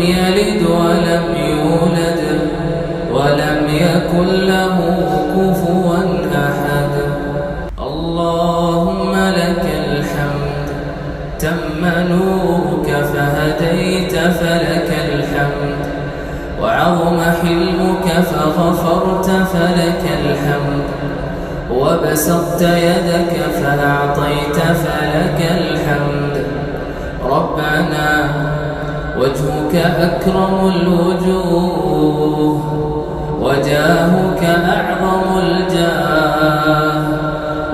يلد ولم يولد ولم يكن له كفوا أحد. اللهم لك الحمد تم نورك فهديت فلك الحمد وعظم حلمك فغفرت فلك الحمد وبسطت يدك فأعطيت فلك الحمد. ربنا وجهك أكرم الوجوه وجاهك أعظم الجاه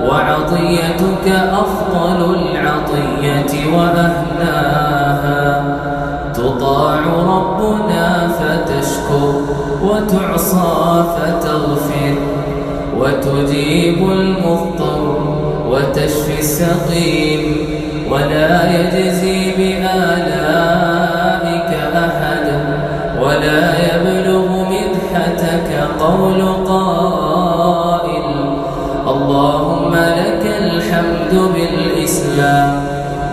وعطيتك أفضل العطية وأهناها تطاع ربنا فتشكر وتعصى فتغفر وتجيب المضطر وتشفي السقيم ولا يجزي قول قائل اللهم لك الحمد بالإسلام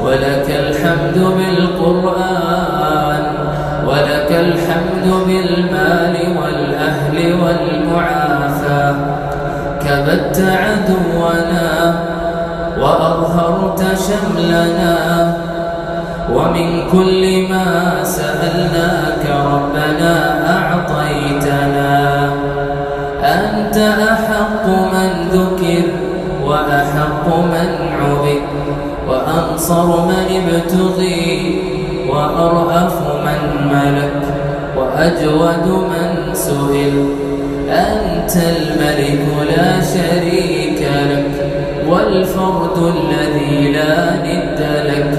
ولك الحمد بالقرآن ولك الحمد بالمال والأهل والمعافاة كبت عدونا وأظهرت شملنا ومن كل ما سألناك ربنا أعطيتنا. أنت أحق من ذكر وأحق من عبد وأنصر من ابتغي وأرأف من ملك وأجود من سئل أنت الملك لا شريك لك والفرد الذي لا ند لك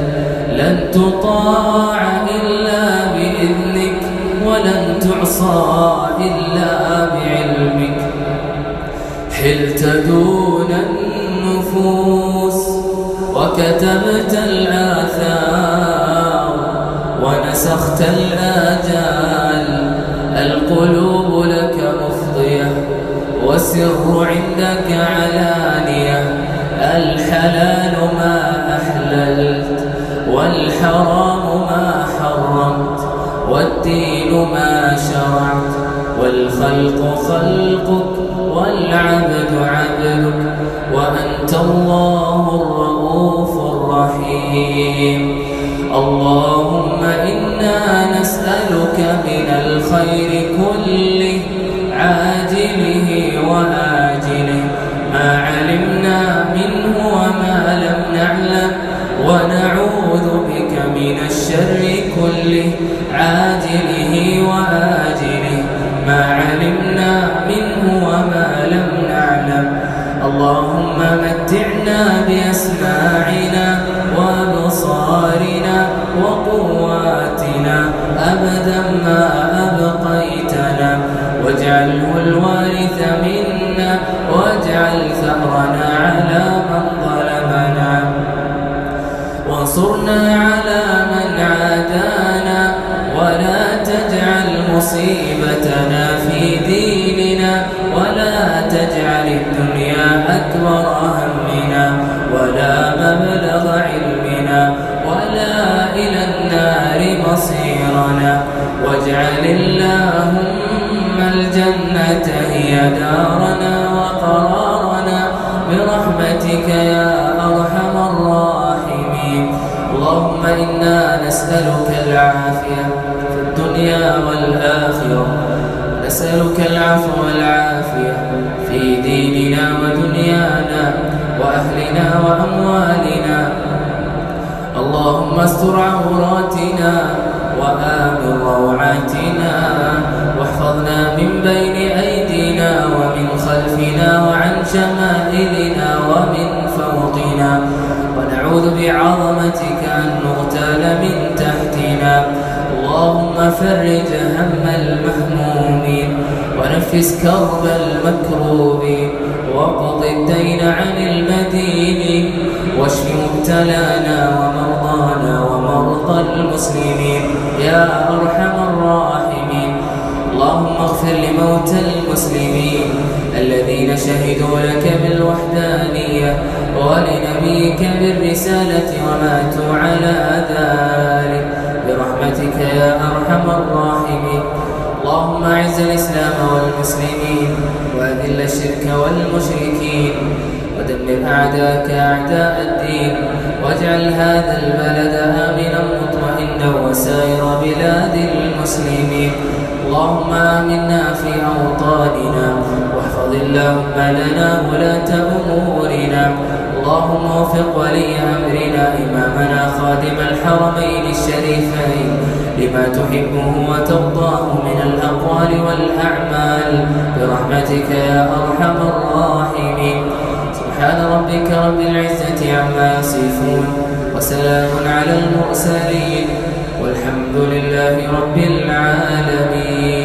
لن تطاع إلا بإذنك ولن تعصى إلا بعلمك حلت دون النفوس وكتبت الآثار ونسخت الآجال. القلوب لك مفضية والسر عندك علانية. الحلال ما أحللت والحرام ما حرمت والدين ما شرعت والخلق خلقك والعبد عبدك وأنت الله الرؤوف الرحيم اللهم إنا نسألك من الخير كله عاجله وآجله ولا تجعل مصيبتنا في ديننا ولا تجعل الدنيا أكبر همنا ولا مبلغ علمنا ولا إلى النار مصيرنا واجعل اللهم الجنة هي دارنا وقرارنا برحمتك يا أرحم الراحمين. اللهم إنا نسألك العافية. في الدنيا والآخرة. ونسألك العفو والعافية. في ديننا ودنيانا وأهلنا وأموالنا. اللهم استر عوراتنا وآمن روعاتنا. واحفظنا من بين أيدينا ومن خلفنا وعن شمائلنا ومن فوقنا. ونعوذ بعظمتك أن اللهم فرج هم المهمومين ونفس كرب المكروبين وقض الدين عن المدين واشف مبتلانا ومرضانا ومرضى المسلمين يا أرحم الراحمين. اللهم اغفر لموتى المسلمين الذين شهدوا لك بالوحدانية ولنبيك بالرسالة وماتوا على ذلك اللهم اعز الإسلام والمسلمين وأذل الشرك والمشركين ودمر أعداءك أعداء الدين واجعل هذا البلد آمنا مطمئنا وسائر بلاد المسلمين. اللهم آمنا في أوطاننا واحفظ اللهم لنا ولاة أمورنا اللهم وفق ولي أمرنا إمامنا خادم الحرمين الشريفين لما تحبه وترضاه من الأقوال والأعمال برحمتك يا أرحم الراحمين. سبحان ربك رب العزة عما يصفون وسلام على المرسلين والحمد لله رب العالمين.